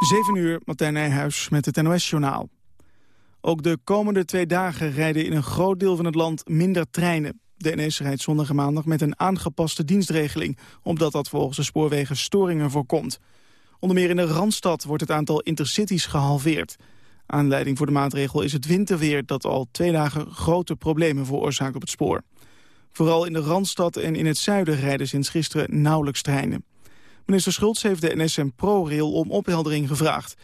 7 uur, Martijn Nijhuis met het NOS-journaal. Ook de komende twee dagen rijden in een groot deel van het land minder treinen. De NS rijdt zondag en maandag met een aangepaste dienstregeling... omdat dat volgens de spoorwegen storingen voorkomt. Onder meer in de Randstad wordt het aantal intercities gehalveerd. Aanleiding voor de maatregel is het winterweer... dat al twee dagen grote problemen veroorzaakt op het spoor. Vooral in de Randstad en in het zuiden rijden sinds gisteren nauwelijks treinen. Minister Schultz heeft de NS ProRail om opheldering gevraagd.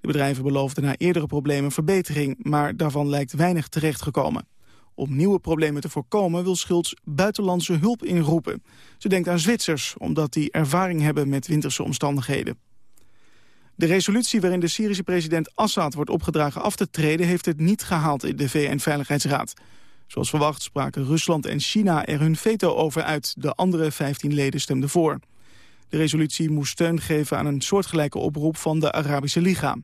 De bedrijven beloofden na eerdere problemen verbetering... maar daarvan lijkt weinig terechtgekomen. Om nieuwe problemen te voorkomen wil Schultz buitenlandse hulp inroepen. Ze denkt aan Zwitsers, omdat die ervaring hebben met winterse omstandigheden. De resolutie waarin de Syrische president Assad wordt opgedragen af te treden... heeft het niet gehaald in de VN-veiligheidsraad. Zoals verwacht spraken Rusland en China er hun veto over uit. De andere 15 leden stemden voor. De resolutie moest steun geven aan een soortgelijke oproep van de Arabische Liga.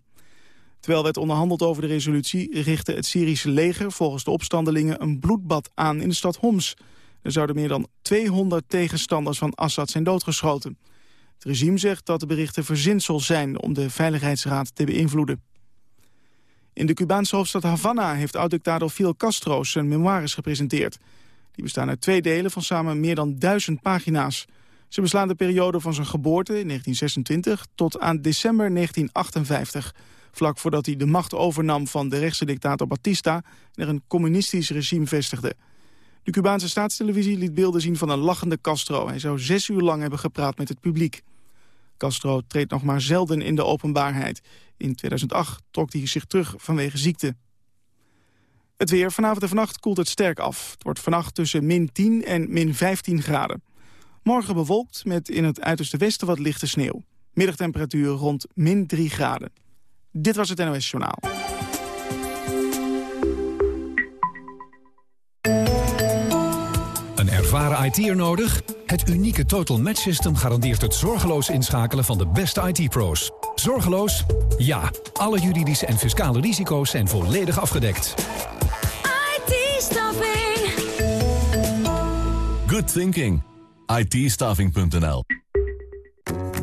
Terwijl werd onderhandeld over de resolutie... richtte het Syrische leger volgens de opstandelingen een bloedbad aan in de stad Homs. Er zouden meer dan 200 tegenstanders van Assad zijn doodgeschoten. Het regime zegt dat de berichten verzinsel zijn om de Veiligheidsraad te beïnvloeden. In de Cubaanse hoofdstad Havana heeft oud-dictator Fidel Castro zijn memoires gepresenteerd. Die bestaan uit twee delen van samen meer dan duizend pagina's. Ze beslaan de periode van zijn geboorte in 1926 tot aan december 1958 vlak voordat hij de macht overnam van de rechtse dictator Batista... en er een communistisch regime vestigde. De Cubaanse staatstelevisie liet beelden zien van een lachende Castro. Hij zou zes uur lang hebben gepraat met het publiek. Castro treedt nog maar zelden in de openbaarheid. In 2008 trok hij zich terug vanwege ziekte. Het weer. Vanavond en vannacht koelt het sterk af. Het wordt vannacht tussen min 10 en min 15 graden. Morgen bewolkt met in het uiterste westen wat lichte sneeuw. Middagtemperatuur rond min 3 graden. Dit was het NOS Journaal. Een ervaren IT'er nodig? Het unieke Total Match System garandeert het zorgeloos inschakelen van de beste IT-pro's. Zorgeloos? Ja. Alle juridische en fiscale risico's zijn volledig afgedekt. IT-staffing. Good thinking. It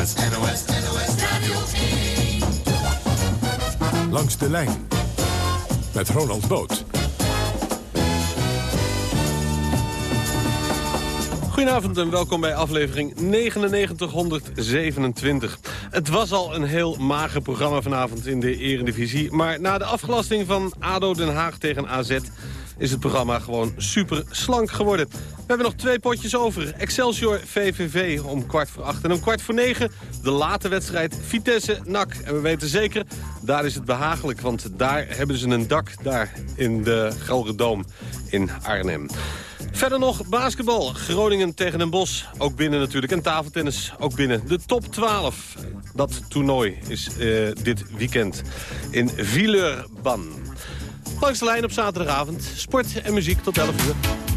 NOS, NOS, NOS Radio 1. Langs de lijn met Ronald Boot. Goedenavond en welkom bij aflevering 9927. Het was al een heel mager programma vanavond in de Eredivisie... maar na de afgelasting van ADO Den Haag tegen AZ is het programma gewoon super slank geworden. We hebben nog twee potjes over. Excelsior VVV om kwart voor acht. En om kwart voor negen de late wedstrijd Vitesse-NAC. En we weten zeker, daar is het behagelijk. Want daar hebben ze een dak daar in de Gelredoom in Arnhem. Verder nog basketbal. Groningen tegen Den Bosch. Ook binnen natuurlijk. En tafeltennis. Ook binnen. De top 12. Dat toernooi is uh, dit weekend in Villeurbanne. Langs de lijn op zaterdagavond. Sport en muziek tot 11 uur.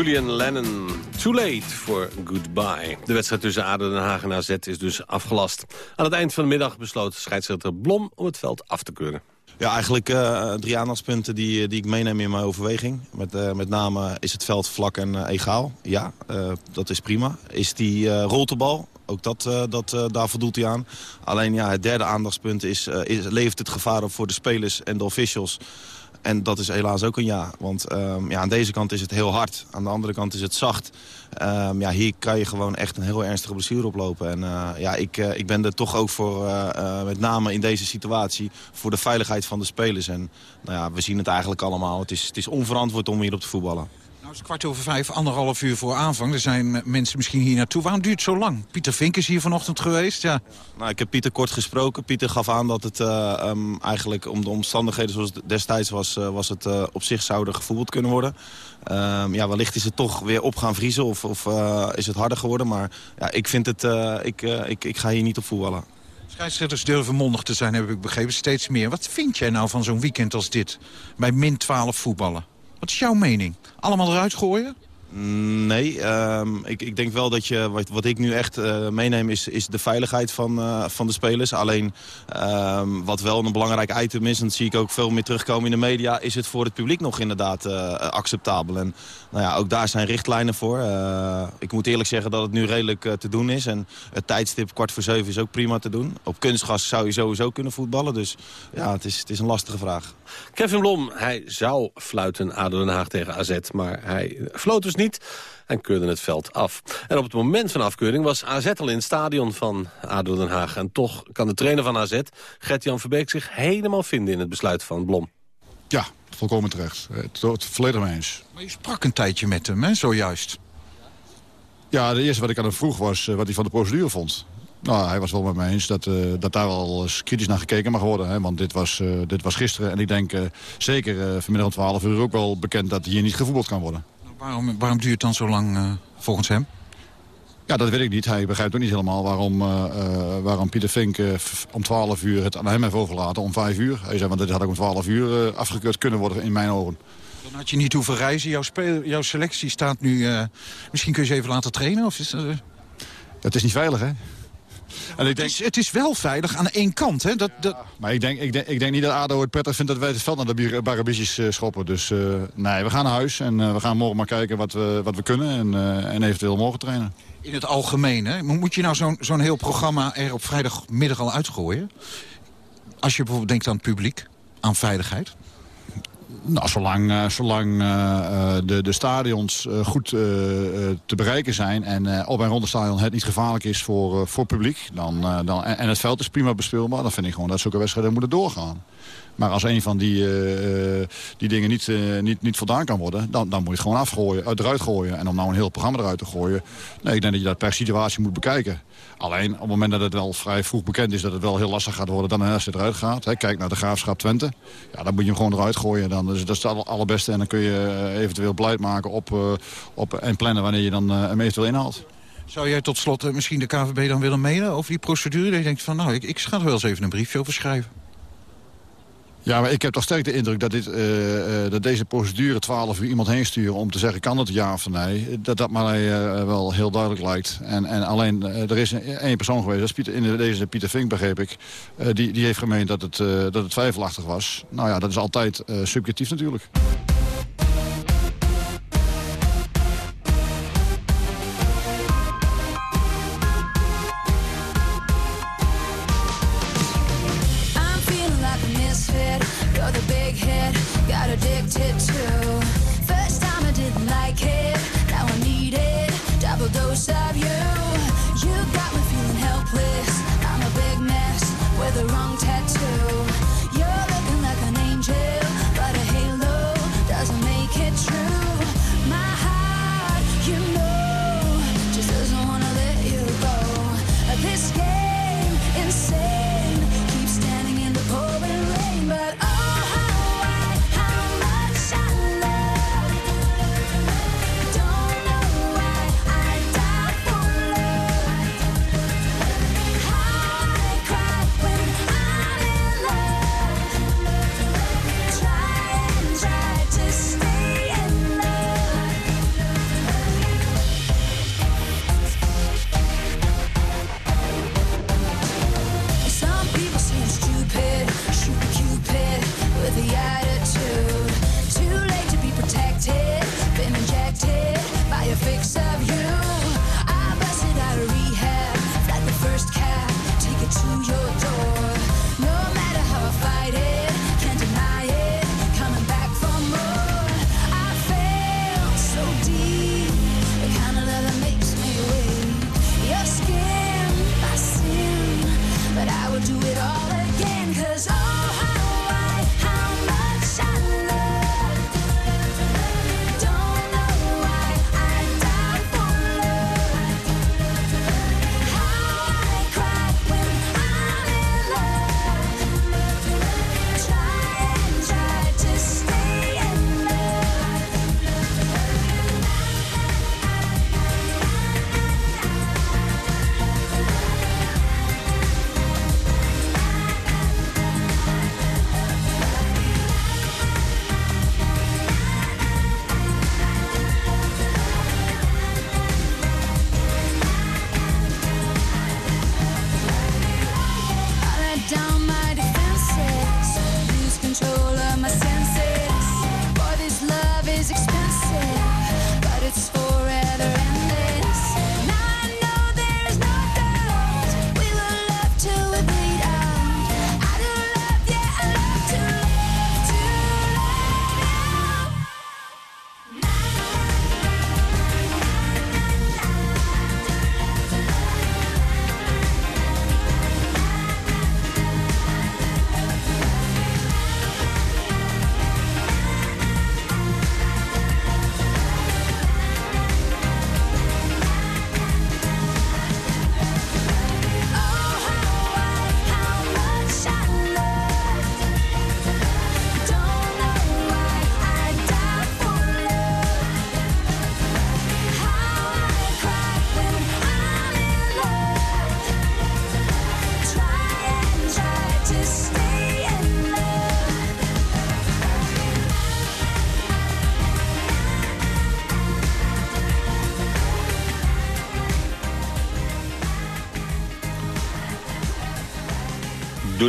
Julian Lennon. Too late for goodbye. De wedstrijd tussen ADO Den Haag en AZ is dus afgelast. Aan het eind van de middag besloot scheidsrechter Blom om het veld af te keuren. Ja, eigenlijk eh, drie aandachtspunten die, die ik meeneem in mijn overweging. Met, eh, met name is het veld vlak en eh, egaal. Ja, eh, dat is prima. Is die eh, rolt de bal? Ook dat, eh, dat, eh, daar voldoet hij aan. Alleen ja, het derde aandachtspunt is, eh, is, levert het gevaar op voor de spelers en de officials. En dat is helaas ook een ja. Want ehm, ja, aan deze kant is het heel hard. Aan de andere kant is het zacht. Ehm, ja, hier kan je gewoon echt een heel ernstige blessure oplopen. En eh, ja, ik, eh, ik ben er toch ook voor, eh, met name in deze situatie... voor de veiligheid van de spelers. En nou ja, we zien het eigenlijk allemaal. Het is, het is onverantwoord om hier op te voetballen. Nou, het is kwart over vijf, anderhalf uur voor aanvang. Er zijn eh, mensen misschien hier naartoe. Waarom duurt het zo lang? Pieter Vink is hier vanochtend geweest, ja. Nou, ik heb Pieter kort gesproken. Pieter gaf aan dat het eh, ehm, eigenlijk om de omstandigheden zoals het destijds was... eh, was het op zich zouden gevoeld kunnen worden. Ehm, ja, wellicht is het toch weer op gaan vriezen of, of is het harder geworden. Maar ja, ik, vind het, ik, ik, ik ga hier niet op voetballen. Scheidsrechters durven mondig te zijn, heb ik begrepen. Steeds meer. Wat vind jij nou van zo'n weekend als dit? Bij min 12 voetballen. Wat is jouw mening? Allemaal eruit gooien? Mm, Nee, ehm, ik, ik denk wel dat je, wat, wat ik nu echt eh, meeneem is, is de veiligheid van, eh, van de spelers. Alleen ehm, wat wel een belangrijk item is, en dat zie ik ook veel meer terugkomen in de media, is het voor het publiek nog inderdaad eh, acceptabel. En nou ja, ook daar zijn richtlijnen voor. Eh, ik moet eerlijk zeggen dat het nu redelijk eh, te doen is. En het tijdstip kwart voor zeven is ook prima te doen. Op kunstgas zou je sowieso kunnen voetballen. Dus ja, het is, het is een lastige vraag. Kevin Blom, hij zou fluiten ADO Den Haag tegen AZ, maar hij floot dus niet en keurde het veld af. En op het moment van afkeuring was AZ al in het stadion van ADO Den Haag. En toch kan de trainer van AZ, Gert-Jan Verbeek, zich helemaal vinden in het besluit van Blom. Ja, volkomen terecht. Het, het volledig mee eens. Maar je sprak een tijdje met hem, hè, zojuist. Ja, de eerste wat ik aan hem vroeg was eh, wat hij van de procedure vond. Nou, hij was wel met me eens dat, eh, dat daar wel eens kritisch naar gekeken mag worden. Hè, want dit was, eh, dit was gisteren. En ik denk eh, zeker eh, vanmiddag om 12 uur ook wel bekend dat hier niet gevoetbald kan worden. Waarom, waarom duurt het dan zo lang eh, volgens hem? Ja, dat weet ik niet. Hij begrijpt ook niet helemaal waarom, eh, eh, waarom Pieter Vink eh, om 12 uur het aan hem heeft overgelaten. Om 5 uur. Hij zei, want dit had ook om 12 uur eh, afgekeurd kunnen worden in mijn ogen. Dan had je niet hoeven reizen. Jouw, speel, jouw selectie staat nu... misschien kun je ze even laten trainen? Of is, eh, Het is niet veilig, hè? En ik het, is, het is wel veilig aan één kant, hè? Dat, dat... Maar ik denk, ik, denk, ik denk niet dat ADO het prettig vindt dat wij het veld naar de barabisjes eh, schoppen. Dus eh, nee, we gaan naar huis en eh, we gaan morgen maar kijken wat we, wat we kunnen. En, eh, en eventueel morgen trainen. In het algemeen, hè? Mo- Moet je nou zo'n zo'n heel programma er op vrijdagmiddag al uitgooien? Als je bijvoorbeeld denkt aan het publiek, aan veiligheid. Nou, zolang, eh, zolang eh, eh, de, de stadions goed te bereiken zijn... en op en rond het stadion het niet gevaarlijk is voor, voor publiek... Dan, dan, en, het veld is prima bespeelbaar... dan vind ik gewoon dat zulke wedstrijden moeten doorgaan. Maar als een van die, die dingen niet, niet, niet voldaan kan worden... Dan, dan moet je het gewoon afgooien, uit- eruit gooien. En om nou een heel programma eruit te gooien... Nee, ik denk dat je dat per situatie moet bekijken. Alleen op het moment dat het wel vrij vroeg bekend is... dat het wel heel lastig gaat worden dan als het eruit gaat. Hè, kijk naar de Graafschap Twente. Ja, dan moet je hem gewoon eruit gooien. Dan, dus dat is het aller- allerbeste. En dan kun je eh, eventueel beleid maken op, eh, op, en plannen wanneer je dan eh, hem eventueel inhaalt. Zou jij tot slot misschien de KVB dan willen mailen over die procedure? Dat je denkt van, nou, ik, ik ga er wel eens even een briefje over schrijven. Ja, maar ik heb toch sterk de indruk dat, dit, eh, eh, dat deze procedure 12 uur iemand heen sturen... om te zeggen kan het ja of nee, dat dat mij eh, wel heel duidelijk lijkt. En, en alleen, er is één persoon geweest, dat is Pieter, in deze Pieter Vink begreep ik... die, die heeft gemeend dat het, dat het twijfelachtig was. Nou ja, dat is altijd subjectief natuurlijk.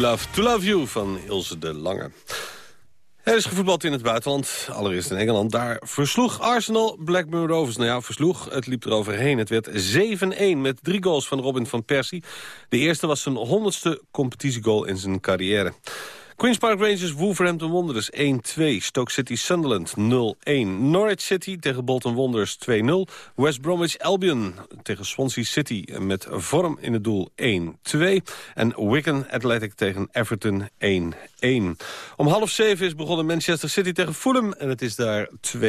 Love to Love You van Ilse de Lange. Er is gevoetbald in het buitenland, allereerst in Engeland. Daar versloeg Arsenal Blackburn Rovers. Nou ja, versloeg, het liep er overheen. Het werd 7-1 met drie goals van Robin van Persie. De eerste was zijn honderdste competitiegoal in zijn carrière. Queen's Park Rangers Wolverhampton Wanderers 1-2. Stoke City Sunderland 0-1. Norwich City tegen Bolton Wanderers 2-0. West Bromwich Albion tegen Swansea City met vorm in het doel 1-2. En Wigan Athletic tegen Everton 1-1. Om half zeven is begonnen Manchester City tegen Fulham en het is daar 2-0.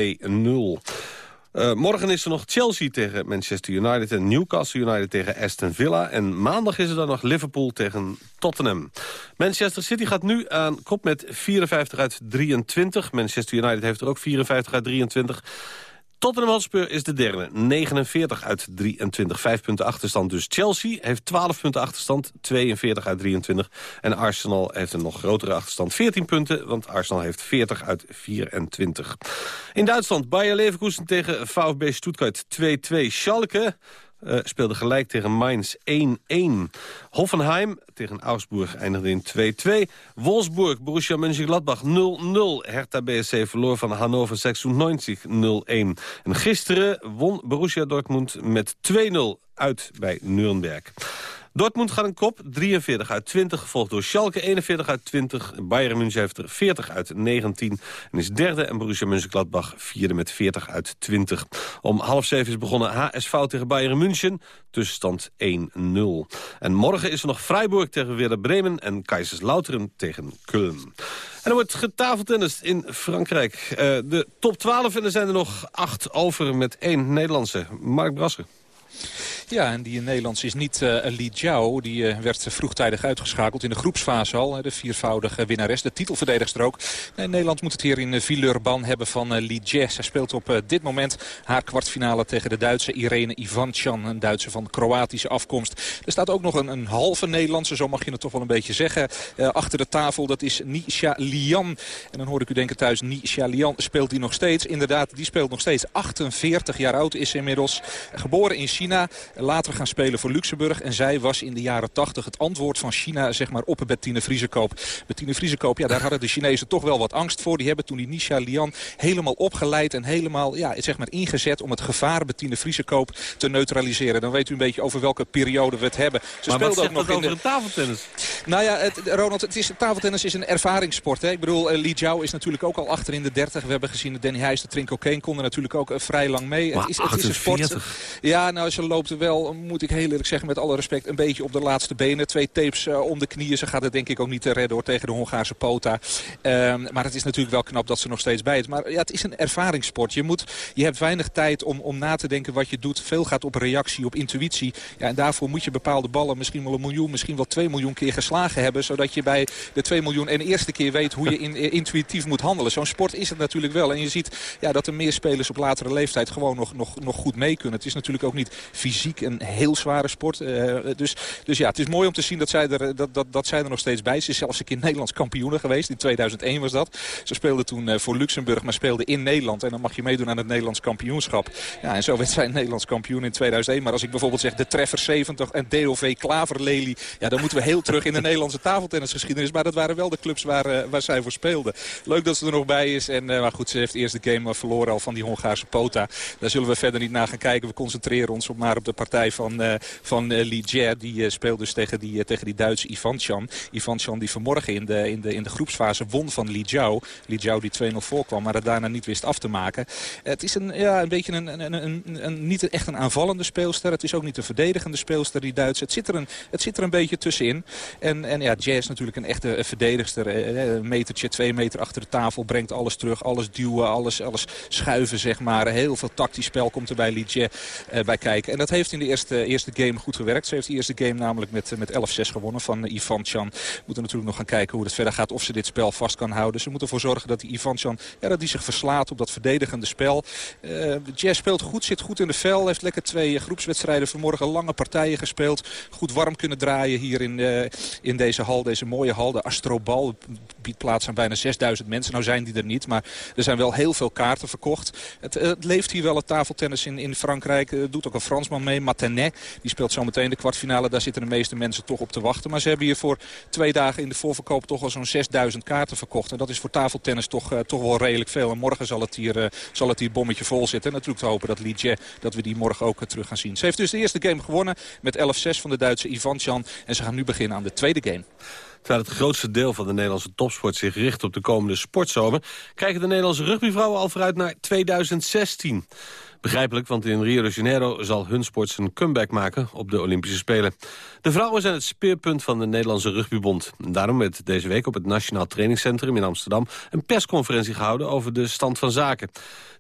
Uh, morgen is er nog Chelsea tegen Manchester United en Newcastle United tegen Aston Villa. En maandag is er dan nog Liverpool tegen Tottenham. Manchester City gaat nu aan kop met 54 uit 23. Manchester United heeft er ook 54 uit 23. Tottenham Hotspur is de derde, 49 uit 23. 5 punten achterstand dus. Chelsea heeft 12 punten achterstand, 42 uit 23. En Arsenal heeft een nog grotere achterstand, 14 punten... want Arsenal heeft 40 uit 24. In Duitsland, Bayer Leverkusen tegen VfB Stuttgart 2-2. Schalke uh, speelde gelijk tegen Mainz 1-1. Hoffenheim tegen Augsburg eindigde in 2-2. Wolfsburg, Borussia Mönchengladbach 0-0. Hertha BSC verloor van Hannover 96 0-1. En gisteren won Borussia Dortmund met 2-0 uit bij Nuremberg. Dortmund gaat een kop, 43 uit 20, gevolgd door Schalke 41 uit 20. Bayern München heeft er 40 uit 19 en is derde. En Borussia Mönchengladbach vierde met 40 uit 20. Om half zeven is begonnen HSV tegen Bayern München, tussenstand 1-0. En morgen is er nog Freiburg tegen Werder Bremen en Kaiserslautern tegen Köln. En er wordt getafeltennis in Frankrijk. Uh, de top 12 en er zijn er nog acht over met één Nederlandse. Mark Brasser. Ja, en die Nederlands is niet uh, Li Jiao. Die uh, werd vroegtijdig uitgeschakeld in de groepsfase al. De viervoudige winnares, de titelverdedigster ook. Nee, Nederland moet het hier in Villeurban hebben van uh, Li Jie. Zij speelt op dit moment haar kwartfinale tegen de Duitse Irene Ivanchan. Een Duitse van Kroatische afkomst. Er staat ook nog een, een halve Nederlandse, zo mag je het toch wel een beetje zeggen. achter de tafel, dat is Nisha Lian. En dan hoor ik u denken thuis, Nisha Lian speelt die nog steeds. Inderdaad, die speelt nog steeds. 48 jaar oud is inmiddels. Geboren in China later gaan spelen voor Luxemburg. En zij was in de jaren 80 het antwoord van China zeg maar, op Bettine Vriesekoop. Bettine Vriesekoop, ja, daar hadden de Chinezen toch wel wat angst voor. Die hebben toen die Nisha Lian helemaal opgeleid en helemaal ja, zeg maar, ingezet om het gevaar Bettine Vriesekoop te neutraliseren. Dan weet u een beetje over welke periode we het hebben. Ze maar wat zegt dat over de... tafeltennis? Nou ja, het, Ronald, het is, tafeltennis is een ervaringssport. Hè? Ik bedoel, uh, Li Jiao is natuurlijk ook al achter in de 30. We hebben gezien dat Danny Heijs, de Trinko Kane, konden natuurlijk ook uh, vrij lang mee. Maar het, is, het is een sport. Ja, nou, ze loopt wel, moet ik heel eerlijk zeggen, met alle respect, een beetje op de laatste benen. Twee tapes uh, om de knieën. Ze gaat het denk ik ook niet te redden hoor, tegen de Hongaarse Pota. Um, maar het is natuurlijk wel knap dat ze nog steeds bij is. Maar ja, het is een ervaringssport. Je, moet, je hebt weinig tijd om, om na te denken wat je doet. Veel gaat op reactie, op intuïtie. Ja, en daarvoor moet je bepaalde ballen misschien wel een miljoen, misschien wel twee miljoen keer geslagen hebben. Zodat je bij de 2 miljoen en eerste keer weet hoe je in, intuïtief moet handelen. Zo'n sport is het natuurlijk wel. En je ziet ja, dat er meer spelers op latere leeftijd gewoon nog, nog, nog goed mee kunnen. Het is natuurlijk ook niet fysiek een heel zware sport. Eh, dus, dus ja, het is mooi om te zien dat zij, er, dat, dat, dat zij er nog steeds bij is. Ze is zelfs een keer Nederlands kampioene geweest. In 2001 was dat. Ze speelde toen eh, voor Luxemburg, maar speelde in Nederland. En dan mag je meedoen aan het Nederlands kampioenschap. Ja, en zo werd zij Nederlands kampioen in 2001. Maar als ik bijvoorbeeld zeg de Treffer 70 en DOV Klaverlely... ja, dan moeten we heel terug in de Nederlandse tafeltennisgeschiedenis. Maar dat waren wel de clubs waar, eh, waar zij voor speelde. Leuk dat ze er nog bij is. En, maar goed, ze heeft eerst de game verloren al van die Hongaarse Pota. Daar zullen we verder niet naar gaan kijken. We concentreren ons maar op de partij van, eh van eh, Li Jie. Die speelt dus tegen die, tegen die Duitse Ivan Chan. Ivan Chan die vanmorgen in de, in, de, in de groepsfase won van Li Jiao. Li Jiao die 2-0 voorkwam, maar het daarna niet wist af te maken. Het is een, ja, een beetje een, een, een, een, niet echt een aanvallende speelster. Het is ook niet een verdedigende speelster, die Duitse. Het zit er een, het zit er een beetje tussenin. En, en ja, is natuurlijk een echte verdedigster. Een metertje, twee meter achter de tafel. Brengt alles terug, alles duwen, alles, alles schuiven, zeg maar. Heel veel tactisch spel komt er bij Li eh, bij kijken. En dat heeft in de eerste, eerste game goed gewerkt. Ze heeft de eerste game namelijk met, eh, met 11-6 gewonnen van eh, Ivan Chan. We moeten natuurlijk nog gaan kijken hoe het verder gaat. Of ze dit spel vast kan houden. Ze moeten ervoor zorgen dat die Ivan Chan ja, dat die zich verslaat op dat verdedigende spel. Eh Jazz speelt goed, zit goed in de vel. Heeft lekker twee groepswedstrijden vanmorgen. Lange partijen gespeeld. Goed warm kunnen draaien hier in, in deze hal. Deze mooie hal, de Astrobal. Biedt plaats aan bijna 6000 mensen. Nou zijn die er niet, maar er zijn wel heel veel kaarten verkocht. Het, het leeft hier wel het tafeltennis in, in Frankrijk. Er doet ook een Fransman mee, Matenet. Die speelt zometeen de kwartfinale. Daar zitten de meeste mensen toch op te wachten. Maar ze hebben hier voor twee dagen in de voorverkoop toch al zo'n 6000 kaarten verkocht. En dat is voor tafeltennis toch, eh, toch wel redelijk veel. En morgen zal het hier, eh, zal het hier bommetje vol zitten. En natuurlijk te hopen dat Li Jie, dat we die morgen ook eh, terug gaan zien. Ze heeft dus de eerste game gewonnen met 11-6 van de Duitse Ivan Chan. En ze gaan nu beginnen aan de tweede game. Terwijl het grootste deel van de Nederlandse topsport zich richt op de komende sportzomer... kijken de Nederlandse rugbyvrouwen al vooruit naar 2016. Begrijpelijk, want in Rio de Janeiro zal hun sport zijn comeback maken op de Olympische Spelen. De vrouwen zijn het speerpunt van de Nederlandse rugbybond. Daarom werd deze week op het Nationaal Trainingscentrum in Amsterdam... een persconferentie gehouden over de stand van zaken.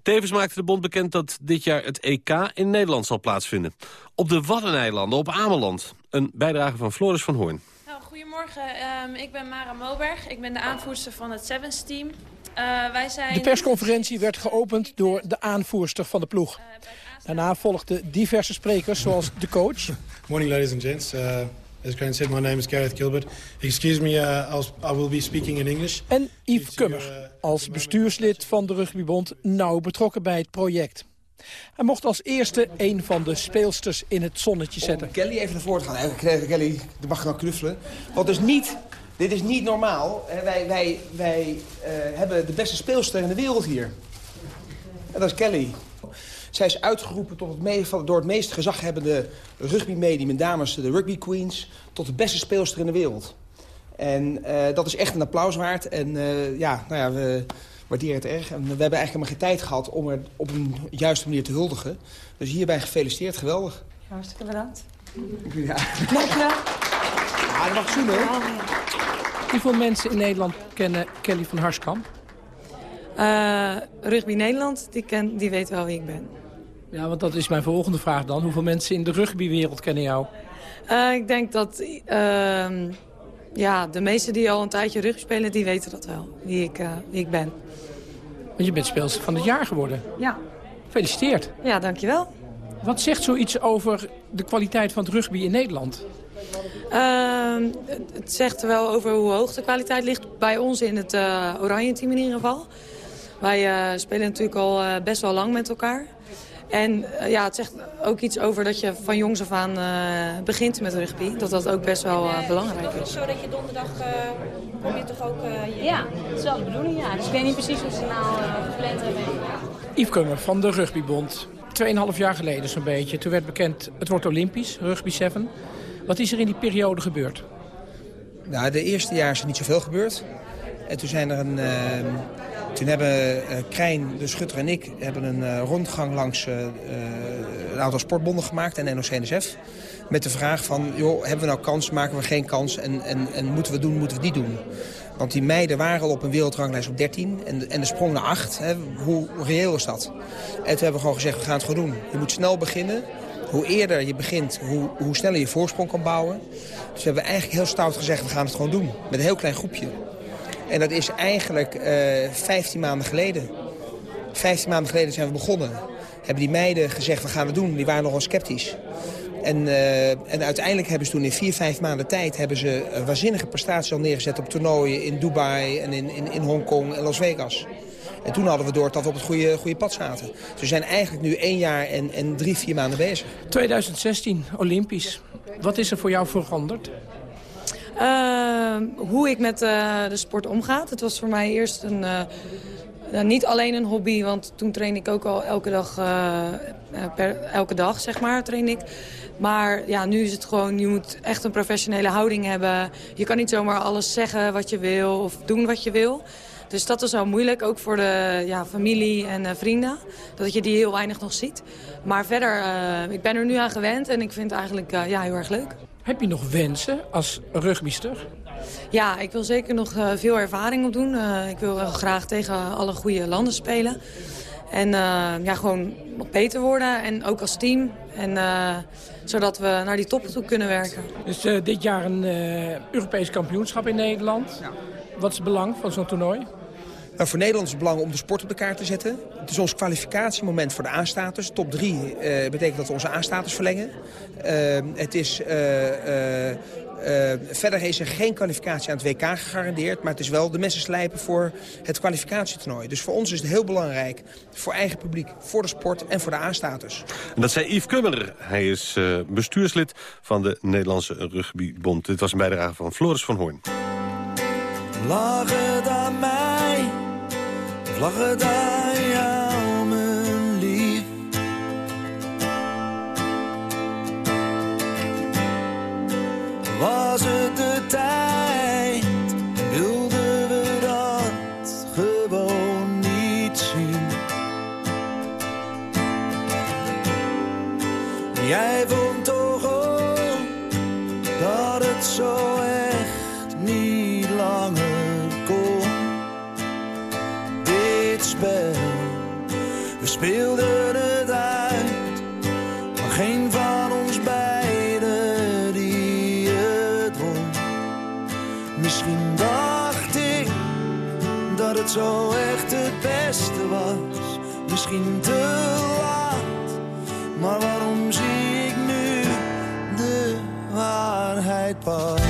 Tevens maakte de bond bekend dat dit jaar het EK in Nederland zal plaatsvinden. Op de Waddeneilanden, op Ameland. Een bijdrage van Floris van Hoorn. Goedemorgen, Ehm, ik ben Mara Moberg. Ik ben de aanvoerster van het Sevens team. Eh, wij zijn... De persconferentie werd geopend door de aanvoerster van de ploeg. Daarna volgden diverse sprekers, zoals de coach. Morning, ladies and gents. Uh, as Grant said, my name is Gareth Gilbert. Excuse me, uh, I will be speaking in English. En Yves Kummer, als bestuurslid van de Rugbybond nauw betrokken bij het project. Hij mocht als eerste een van de speelsters in het zonnetje zetten. Om Kelly even naar voren te gaan. Eh, Kelly, de mag nou knuffelen. Want dus niet, dit is niet normaal. Wij, wij, wij eh, hebben de beste speelster in de wereld hier. En dat is Kelly. Zij is uitgeroepen tot het me- van- door het meest gezaghebbende rugbymedium in dames, de Rugby Queens, tot de beste speelster in de wereld. En eh, dat is echt een applaus waard. En eh, ja, nou ja, we waarderen het erg. En we hebben eigenlijk helemaal geen tijd gehad om er op een juiste manier te huldigen. Dus hierbij gefeliciteerd, geweldig. Hartstikke bedankt. Ja. Ja, dat mag zoenen. Hoeveel mensen in Nederland kennen Kelly van Harskamp? Eh, Rugby Nederland, die, ken, die weet wel wie ik ben. Ja, want dat is mijn volgende vraag dan. Hoeveel mensen in de rugbywereld kennen jou? Eh, ik denk dat ehm, ja, de meesten die al een tijdje rugby spelen, die weten dat wel. Wie ik, eh, wie ik ben. Want je bent speelster van het jaar geworden. Ja. Gefeliciteerd. Ja, dankjewel. Wat zegt zoiets over de kwaliteit van het rugby in Nederland? Ehm, het- zegt wel over hoe hoog de kwaliteit ligt bij ons in het eh, Oranje team in ieder geval. Wij eh, spelen natuurlijk al best wel lang met elkaar. En eh, ja, het zegt ook iets over dat je van jongs af aan eh, begint met rugby. Dat dat ook best wel eh, belangrijk is. Zo dat je donderdag je toch ook hier? Ja, dat is wel de bedoeling, ja. Dus ik weet niet precies hoe ze nou uh, gepland hebben. Yves Kummer van de Rugbybond. Tweeënhalf jaar geleden zo'n beetje. Toen werd bekend, het wordt Olympisch, Rugby 7. Wat is er in die periode gebeurd? Nou, de eerste jaar is er niet zoveel gebeurd. En toen zijn er een... ehm, toen hebben eh, Krijn, de Schutter en ik hebben een eh, rondgang langs eh, een aantal sportbonden gemaakt en NOC-NSF. Met de vraag van, joh, hebben we nou kans, maken we geen kans en, en, en moeten we doen, moeten we niet doen? Want die meiden waren al op een wereldranglijst op 13 en, en de sprong naar 8. Hè, hoe reëel is dat? En toen hebben we gewoon gezegd, we gaan het gewoon doen. Je moet snel beginnen. Hoe eerder je begint, hoe, hoe sneller je voorsprong kan bouwen. Dus we hebben eigenlijk heel stout gezegd, we gaan het gewoon doen. Met een heel klein groepje. En dat is eigenlijk eh 15 maanden geleden. 15 maanden geleden zijn we begonnen. Hebben die meiden gezegd, we gaan het doen. Die waren nogal sceptisch. En, eh, en uiteindelijk hebben ze toen in vier, vijf maanden tijd... hebben ze een waanzinnige prestatie al neergezet op toernooien in Dubai en in, in, in Hongkong en Las Vegas. En toen hadden we door dat we op het goede, goede pad zaten. Dus we zijn eigenlijk nu één jaar en, en drie, vier maanden bezig. 2016, Olympisch. Wat is er voor jou veranderd? Eh, hoe ik met eh, de sport omga. Het was voor mij eerst een, eh, nou, niet alleen een hobby, want toen train ik ook al elke dag, eh, elke dag zeg maar, train ik. Maar ja, nu is het gewoon, je moet echt een professionele houding hebben. Je kan niet zomaar alles zeggen wat je wil of doen wat je wil. Dus dat is wel moeilijk, ook voor de ja, familie en vrienden. Dat je die heel weinig nog ziet. Maar verder, ik ben er nu aan gewend en ik vind het eigenlijk ja, heel erg leuk. Heb je nog wensen als rugbyster? Ja, ik wil zeker nog eh, veel ervaring opdoen. Eh ik wil wel graag tegen alle goede landen spelen. En eh, ja, gewoon nog beter worden. En ook als team. En, eh, zodat we naar die top toe kunnen werken. Dus eh, dit jaar een eh, Europees kampioenschap in Nederland. Wat is het belang van zo'n toernooi? Nou, voor Nederland is het belang om de sport op de kaart te zetten. Het is ons kwalificatiemoment voor de A-status. Top 3 eh, betekent dat we onze A-status verlengen. Eh, het is, eh, verder is er geen kwalificatie aan het WK gegarandeerd. Maar het is wel de messen slijpen voor het kwalificatietoernooi. Dus voor ons is het heel belangrijk. Voor eigen publiek, voor de sport en voor de A-status. En dat zei Yves Kummer. Hij is eh, bestuurslid van de Nederlandse Rugbybond. Dit was een bijdrage van Floris van Hoorn. Vlaggen aan mij, vlaggen aan jou, mijn lief. Was het de tijd, wilden we dat gewoon niet zien. Jij vond toch ook dat het zo we speelden het uit, maar geen van ons beiden die het won. Misschien dacht ik dat het zo echt het beste was, misschien te laat, maar waarom zie ik nu de waarheid pas?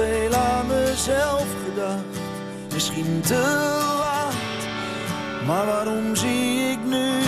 Veel aan mezelf gedacht? Misschien te laat, maar waarom zie ik nu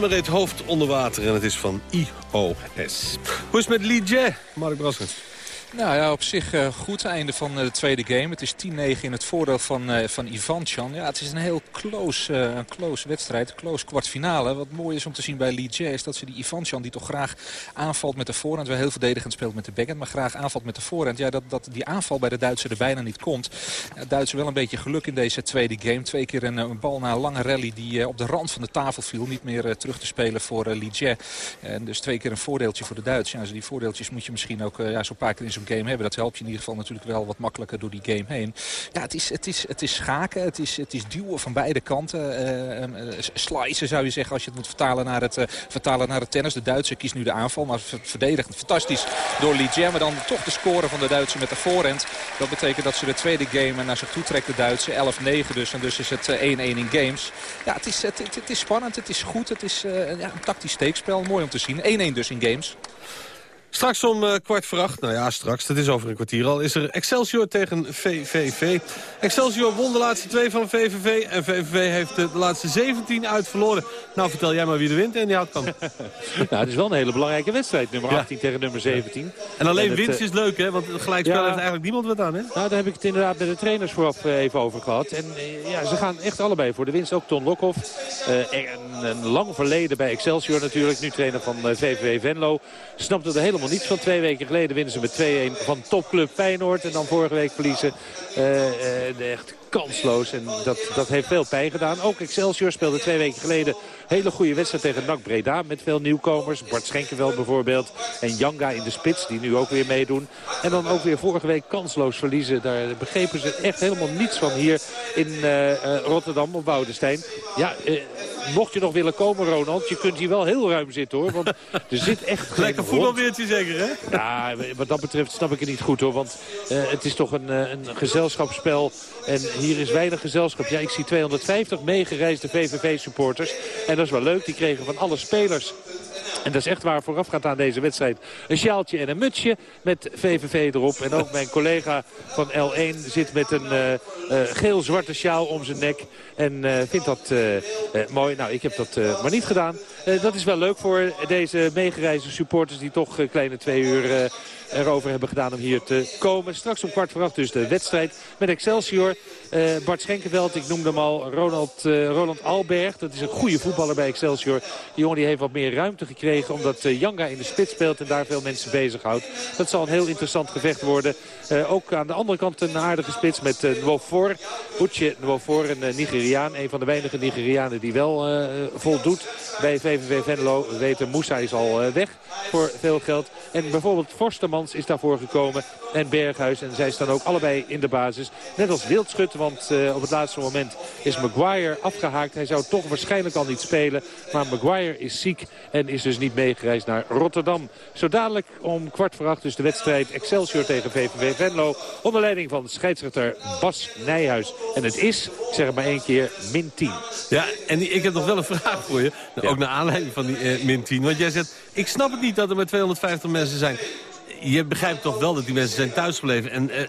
nummer heet Hoofd onder water en het is van IOS. Hoe is het met Lee Mark Brassens? Nou ja, op zich eh, goed. Einde van eh, de tweede game. Het is 10-9 in het voordeel van, eh van Ivanchan. Ja, het is een heel close, een close wedstrijd. Close kwartfinale. Wat mooi is om te zien bij Lee Jay is dat ze die Ivanchan... die toch graag aanvalt met de voorhand. Wel heel verdedigend speelt met de backhand. Maar graag aanvalt met de voorhand. Ja, dat, dat die aanval bij de Duitser er bijna niet komt. Ja, Duitser wel een beetje geluk in deze tweede game. Twee keer een, bal na lange rally die op de rand van de tafel viel. Niet meer terug te spelen voor Lee Jay. En dus twee keer een voordeeltje voor de Duitsers. Ja, dus die voordeeltjes moet je misschien ook ja, zo'n paar keer in game hebben. Dat helpt je in ieder geval natuurlijk wel wat makkelijker door die game heen. Ja, het is, het is, het is schaken. Het is, het is duwen van beide kanten. Slicen zou je zeggen als je het moet vertalen naar het, eh, vertalen naar het tennis. De Duitser kiest nu de aanval, maar ver- verdedigend fantastisch door Jia. Maar dan toch de score van de Duitser met de voorhand. Dat betekent dat ze de tweede game naar zich toe trekt, de Duitser. 11-9 dus. En dus is het eh, 1-1 in games. Ja, het is, het, het, het is spannend. Het is goed. Het is ja, een tactisch steekspel. Mooi om te zien. 1-1 dus in games. Straks om eh, kwart voor acht, nou ja, straks, dat is over een kwartier al... is er Excelsior tegen VVV. Excelsior won de laatste twee van VVV... en VVV heeft de, de laatste 17 uit verloren. Nou, vertel jij maar wie er wint en die houdt kan. nou, het is wel een hele belangrijke wedstrijd. Nummer Ja. 18 tegen nummer 17. En alleen het, winst eh, is leuk, hè? Want het gelijkspel Ja. heeft eigenlijk niemand wat aan, hè? Nou, daar heb ik het inderdaad met de trainers vooraf eh, even over gehad. En ja, ze gaan echt allebei voor de winst. Ook Ton Lokhoff. eh, een, een lang verleden bij Excelsior natuurlijk. Nu trainer van VVV Venlo. Snapte er helemaal niets van. Twee weken geleden winnen ze met 2-1 van topclub Feyenoord. En dan vorige week verliezen. eh, eh, echt kansloos. En dat, dat heeft veel pijn gedaan. Ook Excelsior speelde twee weken geleden hele goede wedstrijd tegen NAC Breda. Met veel nieuwkomers. Bart Schenkenveld bijvoorbeeld. En Janga in de spits die nu ook weer meedoen. En dan ook weer vorige week kansloos verliezen. Daar begrepen ze echt helemaal niets van hier in eh, Rotterdam op Woudenstein. Ja, mocht je nog willen komen Ronald. Je kunt hier wel heel ruim zitten hoor. Want er zit echt geen Lekker voetbalweertje zeker, hè? Ja, wat dat betreft snap ik het niet goed hoor. Want eh, het is toch een, eh, een gezelschapsspel. En hier is weinig gezelschap. Ja, ik zie 250 meegereisde VVV-supporters. En dat is wel leuk. Die kregen van alle spelers en dat is echt waar voorafgaand aan deze wedstrijd. Een sjaaltje en een mutsje met VVV erop. En ook mijn collega van L1 zit met een eh, eh, geel-zwarte sjaal om zijn nek. En eh, vindt dat mooi. Nou, ik heb dat maar niet gedaan. Dat is wel leuk voor deze meegereisde supporters die toch kleine twee uur... erover hebben gedaan om hier te komen. Straks om kwart voor acht dus de wedstrijd met Excelsior. Eh, Bart Schenkenveld, ik noemde hem al, Ronald, eh, Roland Alberg. Dat is een goede voetballer bij Excelsior. Die jongen die heeft wat meer ruimte gekregen omdat eh, Janga in de spits speelt en daar veel mensen bezighoudt. Dat zal een heel interessant gevecht worden. Ook aan de andere kant een aardige spits met uh, Nwofor. Uche Nwofor, een Nigeriaan. Een van de weinige Nigerianen die wel voldoet bij VVV Venlo. We weten, Moussa is al weg voor veel geld. En bijvoorbeeld Is daarvoor gekomen. En Berghuis. En zij staan ook allebei in de basis. Net als Wildschut. Want eh, op het laatste moment is Maguire afgehaakt. Hij zou toch waarschijnlijk al niet spelen. Maar Maguire is ziek. En is dus niet meegereisd naar Rotterdam. Zo dadelijk om kwart voor acht dus de wedstrijd Excelsior tegen VVV Venlo. Onder leiding van scheidsrechter Bas Nijhuis. En het is, ik zeg het maar één keer, min 10. Ja, en ik heb nog wel een vraag voor je. Nou, Ook naar aanleiding van die eh, min 10. Want jij zegt, ik snap het niet dat er maar 250 mensen zijn. Je begrijpt toch wel dat die mensen zijn thuisgebleven. En, eh,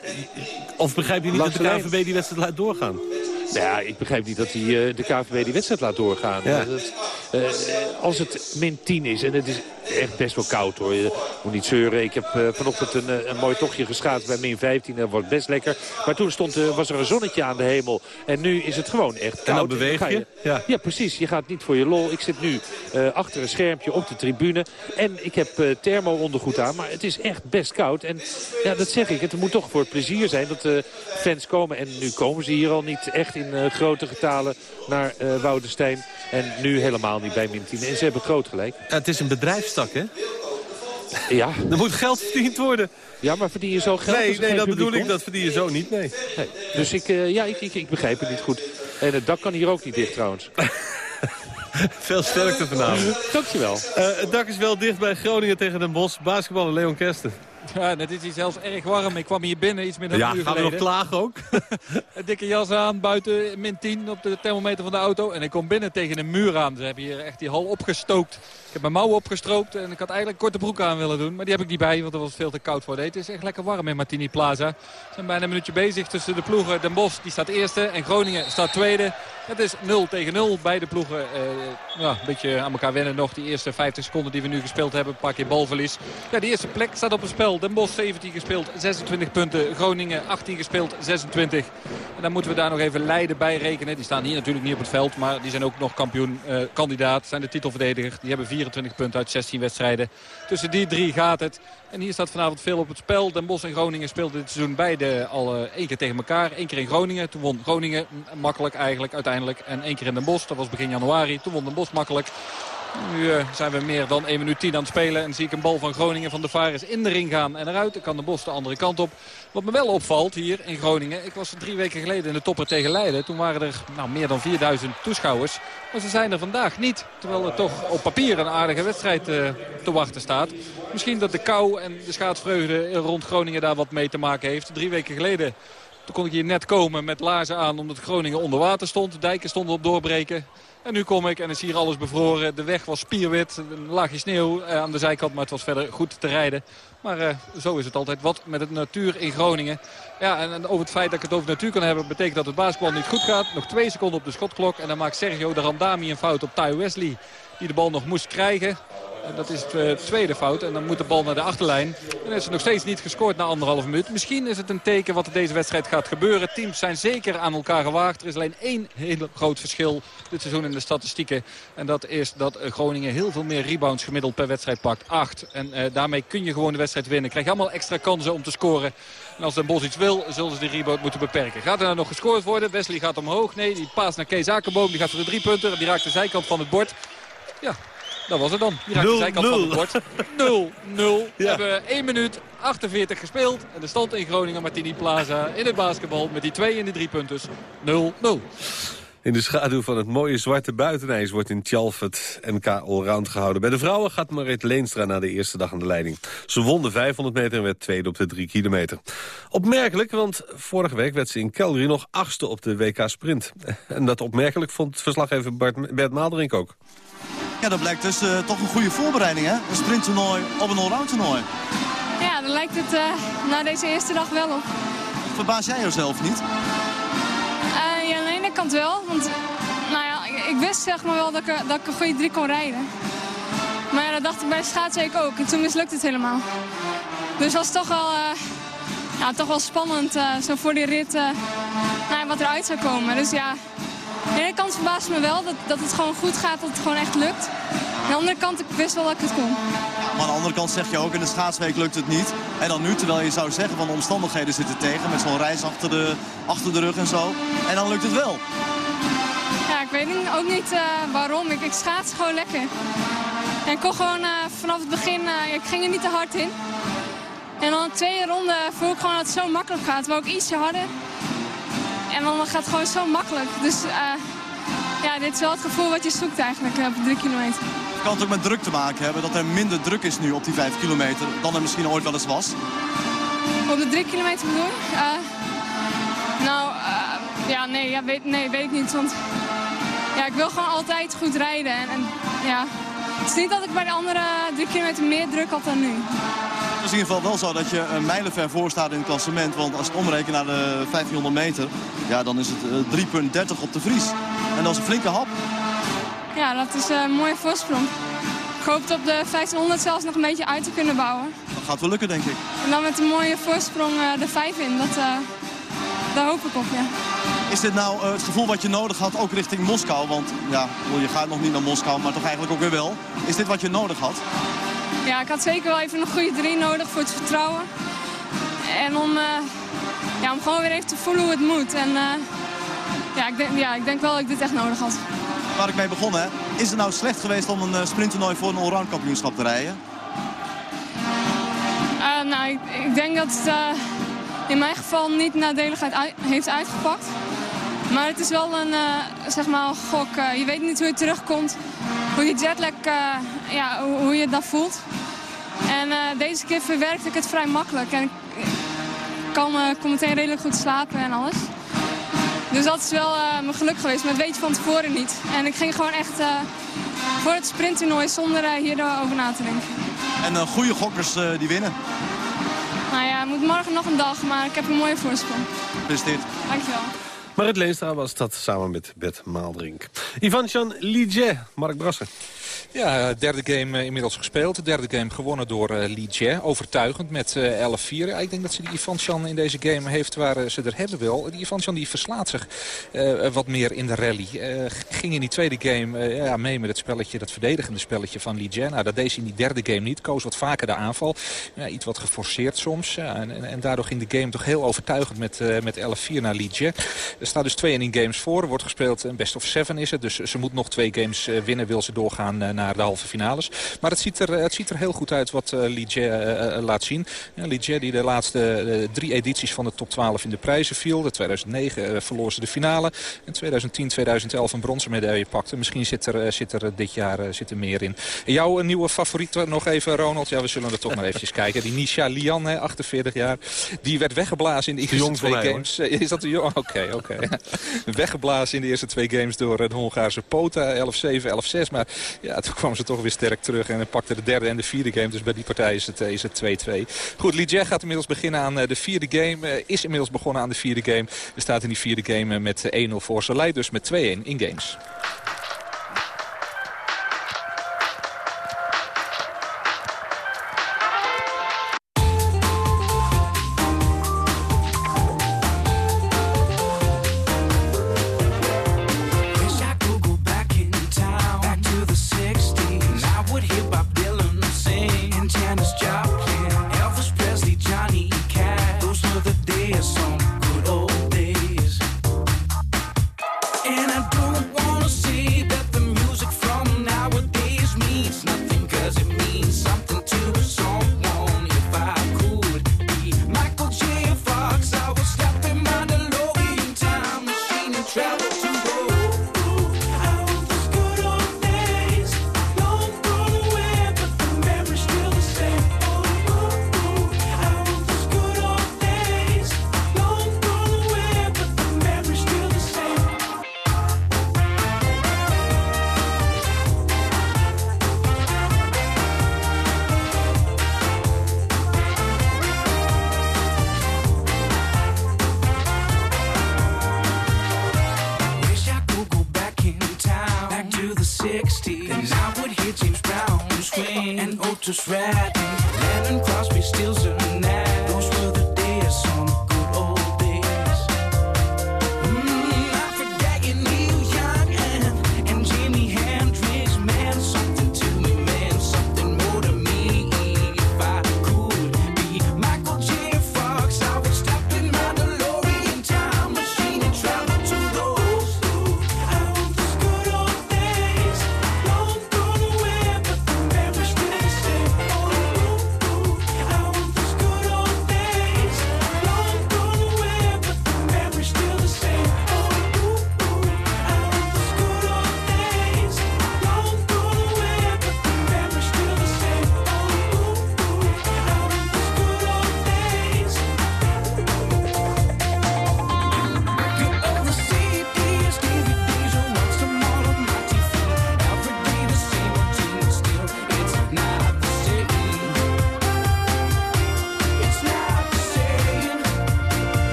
of begrijp je niet Langs dat de. KNVB die wedstrijd laat doorgaan? Ja, ik begrijp niet dat die, eh, de KVB die wedstrijd laat doorgaan. Ja. Dat, eh, als het min 10 is, en het is echt best wel koud hoor. Je moet niet zeuren. Ik heb eh, vanochtend een, een mooi tochtje geschaatst bij min 15. Dat wordt best lekker. Maar toen stond, was er een zonnetje aan de hemel. En nu is het gewoon echt koud. En dan beweeg je? Ja. ja, precies. Je gaat niet voor je lol. Ik zit nu achter een schermpje op de tribune. En ik heb thermo-ondergoed aan. Maar het is echt best koud. En ja, dat zeg ik. Het moet toch voor het plezier zijn dat de fans komen. En nu komen ze hier al niet echt in eh, grote getalen naar eh Woudenstein. En nu helemaal niet bij min 10. En ze hebben groot gelijk. Ja, het is een bedrijfstak, hè? Ja. Er moet geld verdiend worden. Ja, maar verdien je zo geld? Nee, nee dat bedoel ik. Dat verdien je zo niet, nee. Nee. Dus ik, eh, ja, ik, ik, ik begrijp het niet goed. En het dak kan hier ook niet dicht trouwens. Veel sterkte vanavond. Dankjewel. Eh, het dak is wel dicht bij Groningen tegen Den Bosch. Basketballer Leon Kersten. Ja, het is hier zelfs erg warm. Ik kwam hier binnen iets meer dan Ja, een uur gaan we geleden. nog klagen ook? Een dikke jas aan, buiten min 10 op de thermometer van de auto. En ik kom binnen tegen een muur aan. Ze hebben hier echt die hal opgestookt. Ik heb mijn mouwen opgestroopt en ik had eigenlijk korte broek aan willen doen. Maar die heb ik niet bij, want dat was veel te koud voor deze. Het is echt lekker warm in Martini Plaza. We zijn bijna een minuutje bezig tussen de ploegen. Den Bosch die staat eerste en Groningen staat tweede. Het is 0 tegen 0. Beide ploegen eh, ja, een beetje aan elkaar wennen nog. Die eerste 50 seconden die we nu gespeeld hebben. Een paar keer balverlies. Ja, die eerste plek staat op het spel. Den Bosch 17 gespeeld, 26 punten. Groningen 18 gespeeld, 26. En dan moeten we daar nog even Leiden bij rekenen. Die staan hier natuurlijk niet op het veld. Maar die zijn ook nog kampioen eh, kandidaat. Zijn de titelverdediger. Die hebben 24 punten uit 16 wedstrijden. Tussen die drie gaat het. En hier staat vanavond veel op het spel. Den Bosch en Groningen speelden dit seizoen beide al eh, één keer tegen elkaar. Eén keer in Groningen. Toen won Groningen makkelijk eigenlijk uiteindelijk. En één keer in Den Bosch. Dat was begin januari. Toen won Den Bosch makkelijk. Nu eh, zijn we meer dan 1 minuut 10 aan het spelen. En zie ik een bal van Groningen van de Vares in de ring gaan en eruit. Dan kan de Bos de andere kant op. Wat me wel opvalt hier in Groningen. Ik was drie weken geleden in de topper tegen Leiden. Toen waren er nou, meer dan 4000 toeschouwers. Maar ze zijn er vandaag niet. Terwijl er toch op papier een aardige wedstrijd eh, te wachten staat. Misschien dat de kou en de schaatsvreugde rond Groningen daar wat mee te maken heeft. Drie weken geleden toen kon ik hier net komen met laarzen aan omdat Groningen onder water stond. De dijken stonden op doorbreken. En nu kom ik en is hier alles bevroren. De weg was spierwit, een laagje sneeuw eh, aan de zijkant, maar het was verder goed te rijden. Maar eh, zo is het altijd wat met het natuur in Groningen. Ja, en, over het feit dat ik het over natuur kan hebben... betekent dat het basketbal niet goed gaat. Nog twee seconden op de schotklok. En dan maakt Sergio de Randami een fout op Ty Wesley. Die de bal nog moest krijgen. En dat is het eh, tweede fout. En dan moet de bal naar de achterlijn. En is er nog steeds niet gescoord na anderhalf minuut. Misschien is het een teken wat er deze wedstrijd gaat gebeuren. Teams zijn zeker aan elkaar gewaagd. Er is alleen één heel groot verschil dit seizoen in de statistieken. En dat is dat eh, Groningen heel veel meer rebounds gemiddeld per wedstrijd pakt. Acht. En eh, daarmee kun je gewoon de wedstrijd winnen. Krijg je allemaal extra kansen om te scoren. En als Den Bos iets wil, zullen ze die rebound moeten beperken. Gaat er nou nog gescoord worden? Wesley gaat omhoog. Nee, die paas naar Kees Akerboom. Die gaat voor de drie punten. Die raakt de zijkant van het bord. Ja, dat was het dan. Raakt de Nul, zijkant van het bord. 0-0. We hebben 1 minuut 48 gespeeld. En de stand in Groningen, Martini Plaza, in het basketbal met die twee in de drie punten. 0-0. In de schaduw van het mooie zwarte buitenijs wordt in Tjalf het NK Allround gehouden. Bij de vrouwen gaat Marit Leenstra na de eerste dag aan de leiding. Ze won de 500 meter en werd tweede op de 3 kilometer. Opmerkelijk, want vorige week werd ze in Calgary nog achtste op de WK Sprint. En dat opmerkelijk vond verslaggever Bert Maalderink ook. Ja, dat blijkt dus eh, toch een goede voorbereiding, hè? Een sprinttoernooi op een allround toernooi. Ja, dan lijkt het eh, na deze eerste dag wel op. Verbaas jij jezelf niet? Eh, ja, aan de ene kant wel, want nou ja, ik, ik wist zeg maar wel dat ik, dat ik een goede drie kon rijden. Maar ja, dat dacht ik bij de schaatsweek ook en toen mislukte het helemaal. Dus het was toch wel, ja, toch wel spannend, zo voor die rit, nou wat eruit zou komen. Dus ja, aan de ene kant verbaast me wel dat, dat het gewoon goed gaat, dat het gewoon echt lukt. Aan de andere kant, ik wist wel dat ik het kon. Maar aan de andere kant zeg je ook, in de schaatsweek lukt het niet. En dan nu, terwijl je zou zeggen van de omstandigheden zitten tegen... met zo'n reis achter de, achter de rug en zo. En dan lukt het wel. Ja, ik weet niet- ook niet eh, waarom. Ik, ik schaats gewoon lekker. En ik kon gewoon eh, vanaf het begin, eh, ik ging er niet te hard in. En dan de tweede ronde voel ik gewoon dat het zo makkelijk gaat. Wou ik ietsje harder. En dan gaat het gewoon zo makkelijk. Dus eh, ja, dit is wel het gevoel wat je zoekt eigenlijk eh, op de drie kilometer. Kan het ook met druk te maken hebben dat er minder druk is nu op die 5 kilometer... dan er misschien ooit wel eens was? Op de drie kilometer bedoel? Eh, nou, ja, nee, ja, weet, nee, weet ik niet. Want ja, ik wil gewoon altijd goed rijden. En, en ja, het is niet dat ik bij de andere drie kilometer meer druk had dan nu. Het is in ieder geval wel zo dat je een mijlenver voor staat in het klassement. Want als ik omreken naar de 1500 meter, ja, dan is het eh, 3,30 op de Vries. En dat is een flinke hap. Ja, dat is eh, een mooie voorsprong. Ik hoop het op de 1500 zelfs nog een beetje uit te kunnen bouwen. Dat gaat wel lukken, denk ik. En dan met een mooie voorsprong eh, de 5 in. Dat, eh, daar hoop ik op, ja. Is dit nou eh, het gevoel wat je nodig had, ook richting Moskou? Want ja, je gaat nog niet naar Moskou, maar toch eigenlijk ook weer wel. Is dit wat je nodig had? Ja, ik had zeker wel even een goede drie nodig voor het vertrouwen. En om, eh, ja, om gewoon weer even te voelen hoe het moet. En eh, ja, ik denk, ja, ik denk wel dat ik dit echt nodig had. Waar ik mee begon, hè. Is het nou slecht geweest om een eh, sprinttoernooi voor een allround kampioenschap te rijden? Nou, ik, ik denk dat het in mijn geval niet nadelig heeft uitgepakt. Maar het is wel een, eh, zeg maar een gok. Eh, je weet niet hoe je terugkomt. Hoe je jetlag, eh, ja, hoe, je dat voelt. En deze keer verwerkte ik het vrij makkelijk. En ik kan, kon meteen redelijk goed slapen en alles. Dus dat is wel mijn geluk geweest, maar dat weet je van tevoren niet. En ik ging gewoon echt voor het sprinttoernooi zonder uh, hierover na te denken. En goede gokkers die winnen. Nou ja, het moet morgen nog een dag, maar ik heb een mooie voorsprong. Gefeliciteerd. Dankjewel. Marit Leenstra was dat samen met Bert Maaldrink. Ivan-Jan Ligier, Mark Brasser. Ja, derde game uh, inmiddels gespeeld. De derde game gewonnen door uh, Li Jie. Overtuigend met uh, 11-4. Ja, ik denk dat ze die Ivan Chan in deze game heeft waar ze er hebben wil. Die Ivan Chan die verslaat zich wat meer in de rally. ging in die tweede game ja, mee met het spelletje, dat verdedigende spelletje van Li Jie. Nou, dat deed ze in die derde game niet. Koos wat vaker de aanval. Iets wat geforceerd soms. En, en, daardoor ging de game toch heel overtuigend met, met 11-4 naar Li Jie. Er staat dus 2 in games voor. Er wordt gespeeld een best of 7 is het. Dus ze moet nog twee games winnen. Wil ze doorgaan naar de halve finales. Maar het ziet er, het ziet er heel goed uit wat uh, laat zien. Ja, die de laatste drie edities van de top 12 in de prijzen viel. De 2009 verloor ze de finale. En 2010, 2011 een bronzen medaille pakte. Misschien zit er, zit er dit jaar zit er meer in. Jouw nieuwe favoriet nog even, Ronald. Ja, we zullen er toch maar eventjes kijken. Die Nisha Lian, hè, 48 jaar. Die werd weggeblazen in de eerste twee mij, games. Hoor. Is dat de jong? Oké, okay, oké. Okay. weggeblazen in de eerste twee games door de Hongaarse Pota. 11-7, 11-6. Maar ja, toen kwam ze toch weer sterk terug. En pakte de derde en de vierde game. Dus bij die partij is het 2-2. Is het Goed, Ligier gaat inmiddels beginnen aan de vierde game. Is inmiddels begonnen aan de vierde game. Er staat in die vierde game met 1-0 voor. Ze leidt dus met 2-1 in games. and I'm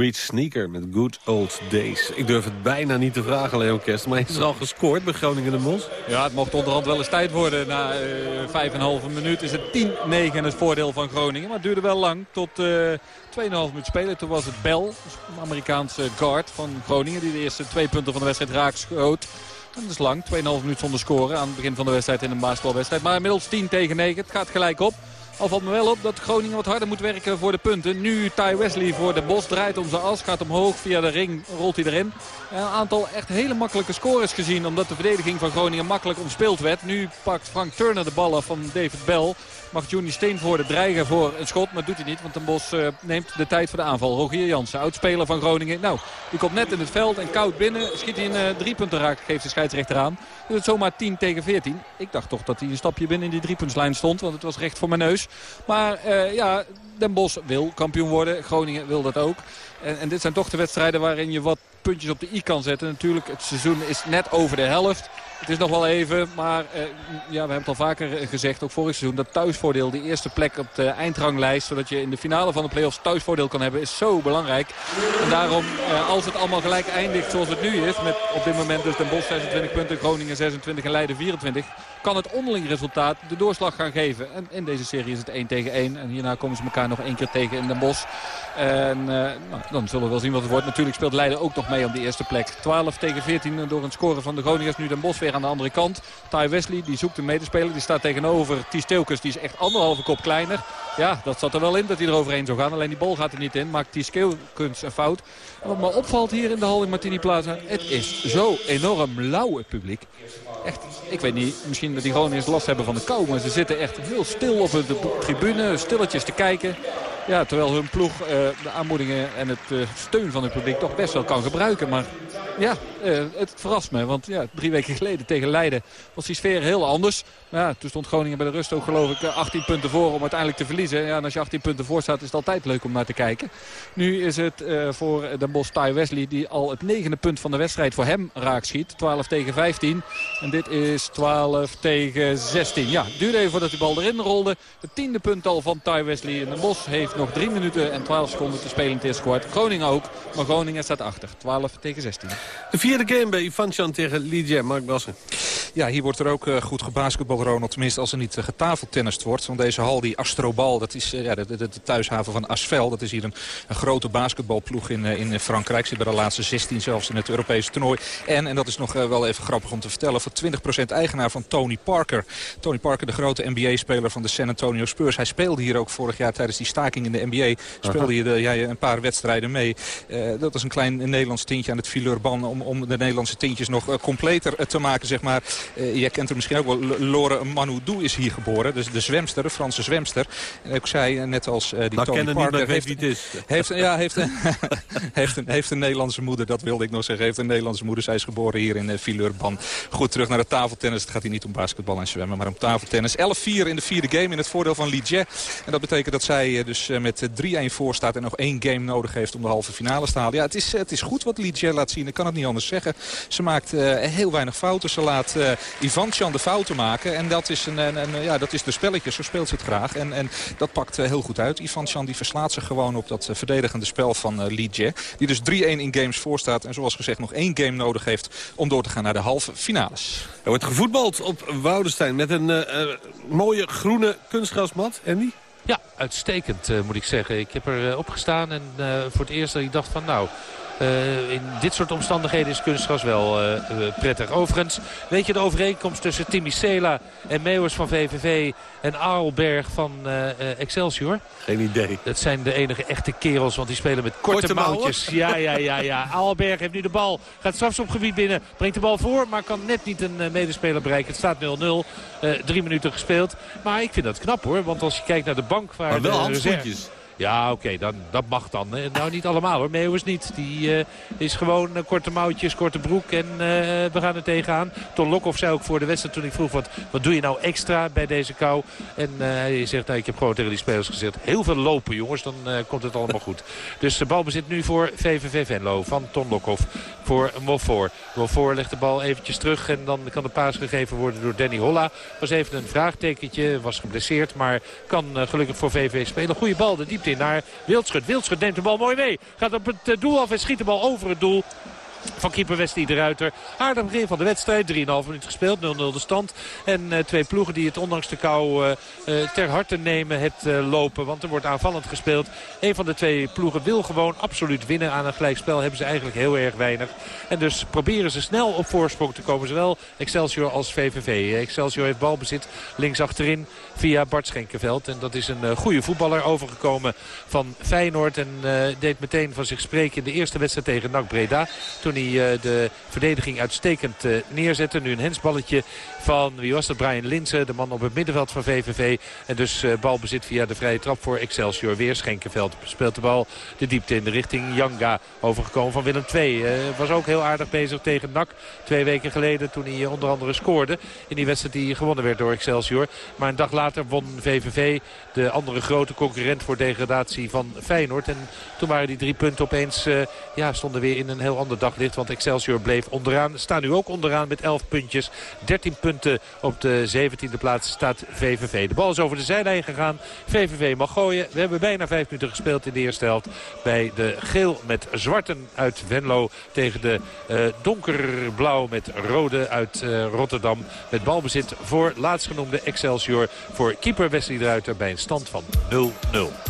Concrete Sneaker met Good Old Days. Ik durf het bijna niet te vragen, Leon Kerst. Maar is er al gescoord bij Groningen de Bos? Ja, het mocht onderhand wel eens tijd worden. Na eh, vijf en halve minuut is het 10-9 in het voordeel van Groningen. Maar het duurde wel lang. Tot eh 2,5 minuut spelen. Toen was het Bell, een Amerikaanse guard van Groningen... die de eerste twee punten van de wedstrijd raak schoot. Dat is lang, 2,5 minuut zonder scoren aan het begin van de wedstrijd in een basketbalwedstrijd. Maar inmiddels 10 tegen 9. Het gaat gelijk op. Al valt me wel op dat Groningen wat harder moet werken voor de punten. Nu Ty Wesley voor de Bos draait om zijn as. Gaat omhoog via de ring, rolt hij erin. En een aantal echt hele makkelijke scores gezien. Omdat de verdediging van Groningen makkelijk omspeeld werd. Nu pakt Frank Turner de ballen van David Bell. Mag Johnny Steenvoorde dreigen voor een schot. Maar doet hij niet, want Den Bos eh, neemt de tijd voor de aanval. Rogier Jansen, oudspeler van Groningen. Nou, die komt net in het veld en koud binnen. Schiet hij een eh, drie punten raak, geeft de scheidsrechter aan. Dus het zomaar 10 tegen 14. Ik dacht toch dat hij een stapje binnen in die driepuntslijn stond. Want het was recht voor mijn neus. Maar eh, ja, Den Bos wil kampioen worden. Groningen wil dat ook. En, en dit zijn toch de wedstrijden waarin je wat puntjes op de i kan zetten. Natuurlijk, het seizoen is net over de helft. Het is nog wel even, maar eh, ja, we hebben het al vaker eh, gezegd, ook vorig seizoen, dat thuisvoordeel, die eerste plek op de eindranglijst, zodat je in de finale van de play-offs thuisvoordeel kan hebben, is zo belangrijk. En daarom, eh, als het allemaal gelijk eindigt zoals het nu is, met op dit moment dus Den Bosch 26 punten, Groningen 26 en Leiden 24, kan het onderling resultaat de doorslag gaan geven. En in deze serie is het 1 tegen 1 en hierna komen ze elkaar nog één keer tegen in Den Bosch. En nou, dan zullen we wel zien wat het wordt. Natuurlijk speelt Leiden ook nog mee om die eerste plek. 12 tegen 14 door een score van de Groningers. Nu Den Bosch weer aan de andere kant. Ty Wesley die zoekt een medespeler. Die staat tegenover Ties Steelkes. Die is echt anderhalve kop kleiner. Ja, dat zat er wel in dat hij er overheen zou gaan. Alleen die bal gaat er niet in. Maakt Ties Steelkes een fout. Wat me opvalt hier in de hal in Martini Plaza. Het is zo enorm lauw het publiek. Echt, ik weet niet, misschien dat die Groningers last hebben van de kou. Maar ze zitten echt heel stil op de tribune. Stilletjes te kijken. Ja, terwijl hun ploeg eh, de aanmoedingen en het eh, steun van het publiek toch best wel kan gebruiken. Maar ja, eh, het verrast me. Want ja, drie weken geleden tegen Leiden was die sfeer heel anders. Ja, toen stond Groningen bij de rust ook geloof ik 18 punten voor om uiteindelijk te verliezen. Ja, en als je 18 punten voor staat is het altijd leuk om naar te kijken. Nu is het voor Den Bosch Ty Wesley die al het negende punt van de wedstrijd voor hem raak schiet. 12 tegen 15. En dit is 12 tegen 16. Ja, duurde even voordat die bal erin rolde. Het tiende punt al van Ty Wesley. En Den Bosch heeft nog 3 minuten en 12 seconden te spelen in het eerste kwart. Groningen ook, maar Groningen staat achter. 12 tegen 16. De vierde game bij Ivanchan tegen Lidia, Mark Bassen. Ja, hier wordt er ook uh, goed gebasketbald, Ronald. Tenminste, als er niet uh, getafeltennist wordt. Want deze hal, die Astrobal, dat is uh, ja, de, de, de, thuishaven van Asvel. Dat is hier een, een grote basketbalploeg in, in Frankrijk. Zit bij de laatste 16 zelfs in het Europese toernooi. En, en dat is nog wel even grappig om te vertellen, voor 20% eigenaar van Tony Parker. Tony Parker, de grote NBA-speler van de San Antonio Spurs. Hij speelde hier ook vorig jaar tijdens die staking in de NBA. Speelde hier de, ja, een paar wedstrijden mee. dat is een klein Nederlands tintje aan het Om, om de Nederlandse tintjes nog completer te maken, zeg maar. Uh, jij kent hem misschien ook wel. Lore Manoudou is hier geboren. Dus de zwemster, de Franse zwemster. En ik zei net als die nou, Tony Parker... Heeft, niet is. Heeft, ja, heeft, heeft, een, heeft een Nederlandse moeder. Dat wilde ik nog zeggen. Heeft een Nederlandse moeder. Zij is geboren hier in Villeurban. Goed, terug naar de tafeltennis. Het gaat hier niet om basketbal en zwemmen, maar om tafeltennis. 11-4 in de vierde game in het voordeel van Ligier. En dat betekent dat zij dus met 3-1 voor staat en nog één game nodig heeft om de halve finale te halen. Ja, het is, het is goed wat Ligier laat zien. Ik kan het niet anders zeggen. Ze maakt heel weinig fouten. Ze laat Ivanchan de fouten maken. En dat is, een, een, een, ja, dat is de spelletje, zo speelt ze het graag. En, en dat pakt uh, heel goed uit. Ivanchan die verslaat zich gewoon op dat uh, verdedigende spel van uh, Li Jie. Die dus 3-1 in games voorstaat. En zoals gezegd nog één game nodig heeft om door te gaan naar de halve finales. Er wordt gevoetbald op Woudenstein met een mooie groene kunstgrasmat. Andy? Ja, uitstekend moet ik zeggen. Ik heb er opgestaan en voor het eerst dat ik dacht van nou... Uh, in dit soort omstandigheden is kunstgras wel uh, prettig. Overigens, weet je de overeenkomst tussen Timmy Sela en Meeuwers van VVV en Arlberg van Excelsior? Geen idee. Dat zijn de enige echte kerels, want die spelen met korte, korte mouwtjes. Ja, ja, ja, ja. Arlberg heeft nu de bal, gaat strafschopgebied binnen, brengt de bal voor, maar kan net niet een medespeler bereiken. Het staat 0-0, drie minuten gespeeld. Maar ik vind dat knap hoor, want als je kijkt naar de bank waar maar wel de. Ja, oké, okay, dat mag dan. Nou, niet allemaal hoor. Meeuwis niet. Die uh, is gewoon uh, korte mouwtjes, korte broek en uh, we gaan er tegenaan. Ton Lokhoff zei ook voor de wedstrijd toen ik vroeg wat, wat doe je nou extra bij deze kou. En hij zegt, nou, ik heb gewoon tegen die spelers gezegd, heel veel lopen jongens, dan komt het allemaal goed. Dus de balbezit nu voor VVV Venlo van Ton Lokhoff voor Mofor. Mofor legt de bal eventjes terug en dan kan de paas gegeven worden door Danny Holla. Was even een vraagtekentje, was geblesseerd, maar kan gelukkig voor VVV spelen. Goede bal, de diepte naar Wildschut. Wildschut neemt de bal mooi mee. Gaat op het eh, doel af en schiet de bal over het doel van keeper Wesley de Ruiter. Aardig begin van de wedstrijd. 3,5 minuut gespeeld. 0-0 de stand. En eh, twee ploegen die het ondanks de kou eh, ter harte nemen het lopen. Want er wordt aanvallend gespeeld. Een van de twee ploegen wil gewoon absoluut winnen. Aan een gelijkspel hebben ze eigenlijk heel erg weinig. En dus proberen ze snel op voorsprong te komen. Zowel Excelsior als VVV. Excelsior heeft balbezit links achterin via Bart Schenkenveld. En dat is een eh, goede voetballer overgekomen van Feyenoord. En eh, deed meteen van zich spreken in de eerste wedstrijd tegen NAC Breda. Toen hij eh, de verdediging uitstekend neerzette. Nu een hensballetje van, wie was dat? Brian Linsen, de man op het middenveld van VVV. En dus eh, balbezit via de vrije trap voor Excelsior. Weer Schenkenveld speelt de bal de diepte in de richting Janga. Overgekomen van Willem II. Eh, was ook heel aardig bezig tegen NAC. Twee weken geleden toen hij eh, onder andere scoorde. In die wedstrijd die gewonnen werd door Excelsior. Maar een dag later won VVV de andere grote concurrent voor degradatie van Feyenoord. En toen waren die drie punten opeens, ja, stonden weer in een heel ander daglicht. Want Excelsior bleef onderaan. Staan nu ook onderaan met 11 puntjes. 13 punten op de 17e plaats staat VVV. De bal is over de zijlijn gegaan. VVV mag gooien. We hebben bijna 5 minuten gespeeld in de eerste helft. Bij de geel met zwarten uit Venlo tegen de eh, donkerblauw met rode uit eh, Rotterdam. Met balbezit voor laatstgenoemde Excelsior. Voor keeper Wesley de Ruiter bij een stand van 0-0.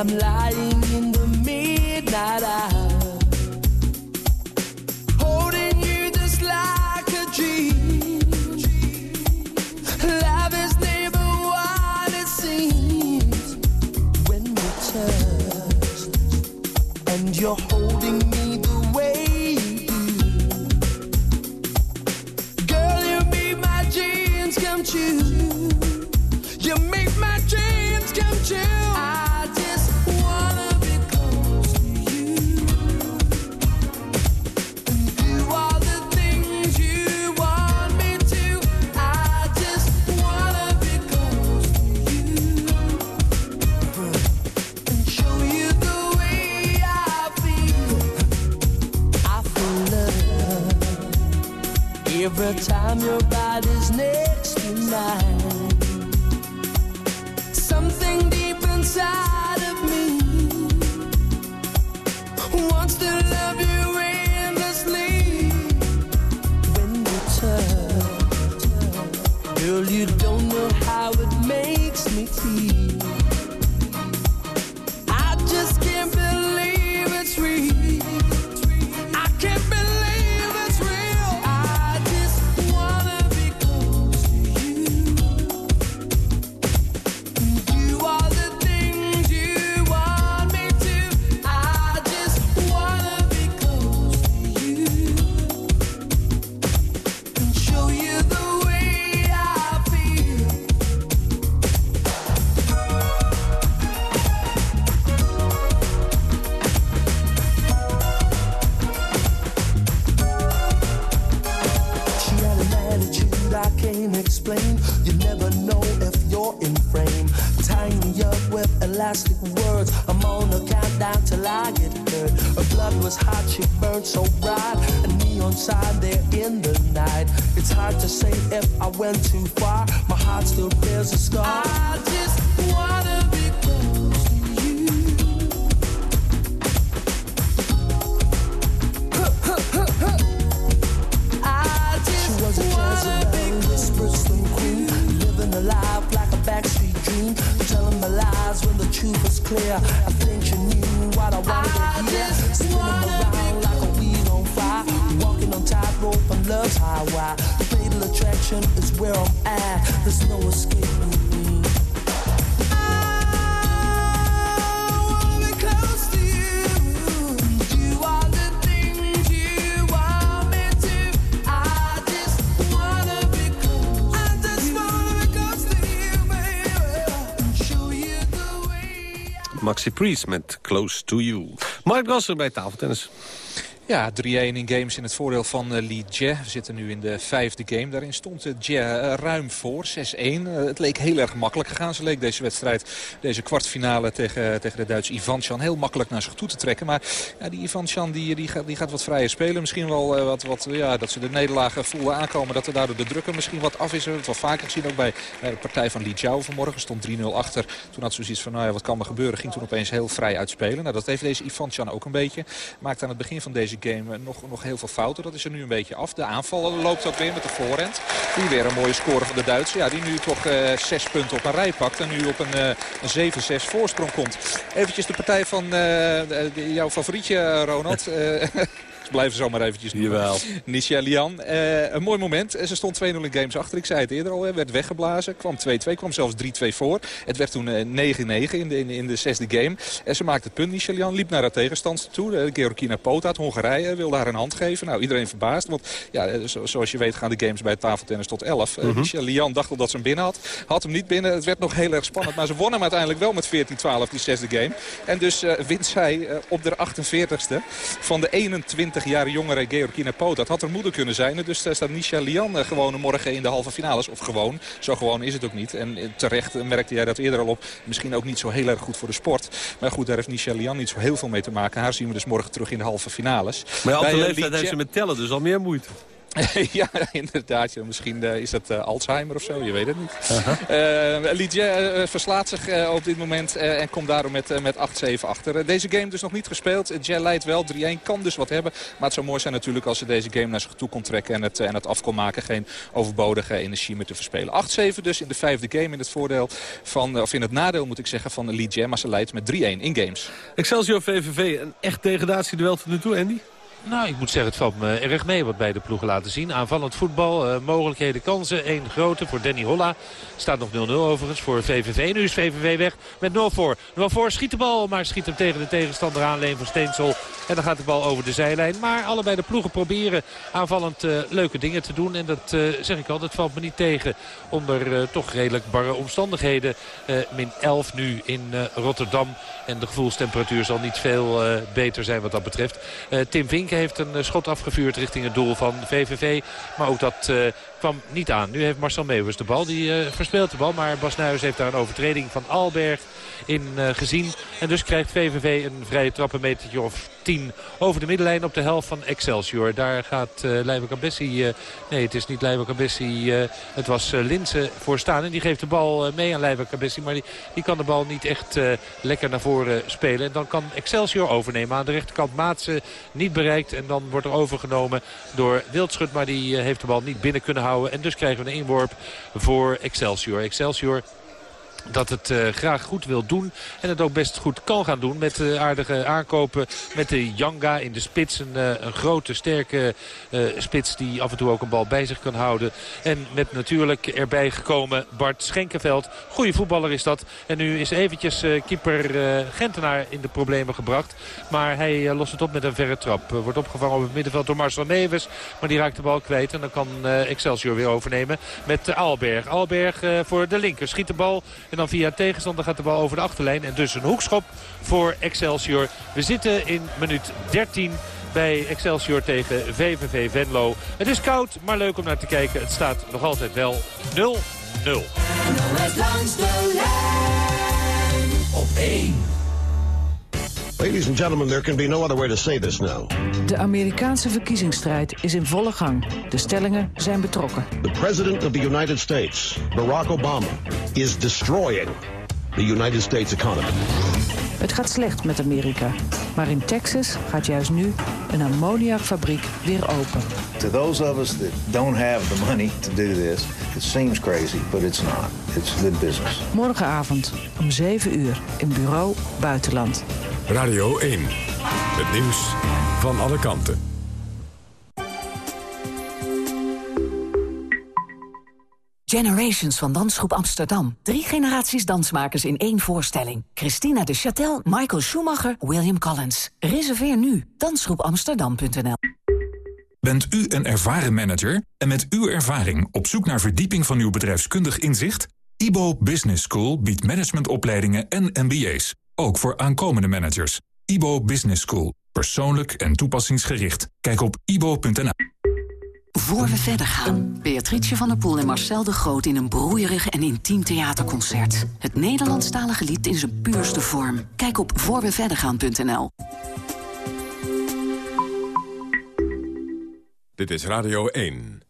I'm lying girl, you don't know how it makes me feel. Maxi Priest met Close to You. Mark Brasser bij tafeltennis. Ja, 3-1 in games in het voordeel van uh, Li Jie. We zitten nu in de vijfde game. Daarin stond uh, Jie uh, ruim voor, 6-1. het leek heel erg makkelijk gegaan. Ze leek deze wedstrijd, deze kwartfinale tegen, tegen de Duitse Ivan Chan... heel makkelijk naar zich toe te trekken. Maar ja, die Ivan Chan die, die, gaat, die gaat wat vrijer spelen. Misschien wel wat, wat ja, dat ze de nederlagen voelen aankomen. Dat er daardoor de drukken misschien wat af is. We hebben het wel vaker gezien ook bij, bij de partij van Li Jiao vanmorgen. Stond 3-0 achter. Toen had ze zoiets van, nou ja, wat kan er gebeuren? Ging toen opeens heel vrij uitspelen. Nou, dat heeft deze Ivan Chan ook een beetje. Maakt aan het begin van deze game nog, nog heel veel fouten. Dat is er nu een beetje af. De aanval loopt ook weer met de voorhand. Die weer een mooie score van de Duitsers. Ja, die nu toch uh, zes punten op een rij pakt. En nu op een, uh, een 7-6 voorsprong komt. Eventjes de partij van uh, jouw favorietje, Ronald. blijven zomaar eventjes noemen. Jawel. Nisha Lian. Uh, een mooi moment. Ze stond 2-0 in games achter. Ik zei het eerder al. Werd weggeblazen. Kwam 2-2. Kwam zelfs 3-2 voor. Het werd toen 9-9 uh, in, de, in, in de zesde game. En ze maakte het punt. Nisha Lian liep naar haar tegenstandster toe. Uh, Georgina Pota uit Hongarije wilde haar een hand geven. Nou, iedereen verbaasd. Want ja, zo, zoals je weet gaan de games bij tafeltennis tot 11. Mm -hmm. Nisha Lian dacht al dat ze hem binnen had. Had hem niet binnen. Het werd nog heel erg spannend. Maar ze won hem uiteindelijk wel met 14-12 die zesde game. En dus wint zij op de 48ste van de 21 jaar jongere Georgina Poot. Dat had er moeder kunnen zijn. Dus daar staat Nisha Lian gewoon morgen in de halve finales. Of gewoon. Zo gewoon is het ook niet. En terecht merkte jij dat eerder al op. Misschien ook niet zo heel erg goed voor de sport. Maar goed, daar heeft Nisha Lian niet zo heel veel mee te maken. Haar zien we dus morgen terug in de halve finales. Maar ja, op de leeftijd heeft ze met tellen dus al meer moeite. ja, inderdaad. Ja. Misschien uh, is dat uh, Alzheimer of zo, je weet het niet. Uh, Lidje verslaat zich op dit moment en komt daarom met, met 8-7 achter. deze game dus nog niet gespeeld. Jel leidt wel, 3-1 kan dus wat hebben. Maar het zou mooi zijn natuurlijk als ze deze game naar zich toe kon trekken... en het, en het af kon maken, geen overbodige energie meer te verspelen. 8-7 dus in de vijfde game in het voordeel van, of in het nadeel moet ik zeggen, van Lidje. Maar ze leidt met 3-1 in games. Excelsior VVV, een echt degradatieduel tot nu toe, Andy? Nou, ik moet zeggen, het valt me erg mee wat beide ploegen laten zien. Aanvallend voetbal, uh, mogelijkheden, kansen. Eén grote voor Danny Holla. Staat nog 0-0 overigens voor VVV. Nu is VVV weg met 0 voor. 0 voor schiet de bal, maar schiet hem tegen de tegenstander aan. Leen van Steensel. En dan gaat de bal over de zijlijn. Maar allebei de ploegen proberen aanvallend uh, leuke dingen te doen. En dat uh, zeg ik al, dat valt me niet tegen. Onder toch redelijk barre omstandigheden. min 11 nu in Rotterdam. En de gevoelstemperatuur zal niet veel beter zijn wat dat betreft. Tim Vink heeft een schot afgevuurd richting het doel van VVV. Maar ook dat uh, kwam niet aan. Nu heeft Marcel Meeuwers de bal. Die uh, verspeelt de bal. Maar Bas Nuyers heeft daar een overtreding van Alberg in gezien. En dus krijgt VVV een vrije trap of 10 over de middenlijn op de helft van Excelsior. Daar gaat uh, Leiva Cabessi... Uh, nee, het is niet Leiva Cabessi. Uh, het was uh, Linse voor staan. En die geeft de bal mee aan Leiva Cabessi. Maar die, die kan de bal niet echt lekker naar voren spelen. En dan kan Excelsior overnemen. Aan de rechterkant Maatsen niet bereikt. En dan wordt er overgenomen door Wildschut. Maar die heeft de bal niet binnen kunnen houden. En dus krijgen we een inworp voor Excelsior. Excelsior dat het uh, graag goed wil doen. En het ook best goed kan gaan doen met uh, aardige aankopen. Met de Janga in de spits. Een, een grote, sterke spits die af en toe ook een bal bij zich kan houden. En met natuurlijk erbij gekomen Bart Schenkenveld. Goeie voetballer is dat. En nu is eventjes keeper Gentenaar in de problemen gebracht. Maar hij lost het op met een verre trap. wordt opgevangen op het middenveld door Marcel Neves. Maar die raakt de bal kwijt. En dan kan Excelsior weer overnemen met Alberg. Alberg voor de linker. Schiet de bal en dan via tegenstander gaat de bal over de achterlijn. En dus een hoekschop voor Excelsior. We zitten in minuut 13 bij Excelsior tegen VVV Venlo. Het is koud, maar leuk om naar te kijken. Het staat nog altijd wel 0-0. langs de lijn op 1. Ladies and gentlemen, there can be no other way to say this now. De Amerikaanse verkiezingsstrijd is in volle gang. De stellingen zijn betrokken. The President of the United States, Barack Obama, is destroying the United States economy. Het gaat slecht met Amerika. Maar in Texas gaat juist nu een ammoniakfabriek weer open. To those of us that don't have the money to do this, it seems crazy, but it's not. It's good business. Morgenavond om 7 uur in Bureau Buitenland. Radio 1. Het nieuws van alle kanten. Generations van Dansgroep Amsterdam. Drie generaties dansmakers in één voorstelling. Christina de Châtel, Michael Schumacher, William Collins. Reserveer nu. Dansgroepamsterdam.nl Bent u een ervaren manager en met uw ervaring op zoek naar verdieping van uw bedrijfskundig inzicht? IBO Business School biedt managementopleidingen en MBA's, ook voor aankomende managers. IBO Business School, persoonlijk en toepassingsgericht. Kijk op ibo.nl. Voor we verder gaan, Beatrice van der Poel en Marcel de Groot... in een broeierig en intiem theaterconcert. Het Nederlandstalige lied in zijn puurste vorm. Kijk op voorweverdergaan.nl. Dit is Radio 1.